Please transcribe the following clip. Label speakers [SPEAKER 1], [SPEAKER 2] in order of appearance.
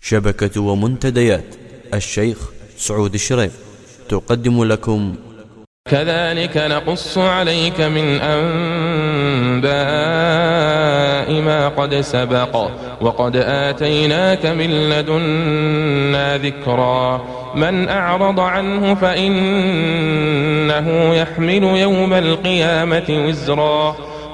[SPEAKER 1] شبكة ومنتديات. الشيخ سعود الشريف. تقدم لكم.
[SPEAKER 2] كذلك نقص عليك من أنباء ما قد سبق وقد آتيناك من لدنا ذكرا. من أعرض عنه فإنه يحمل يوم القيامة وزرا.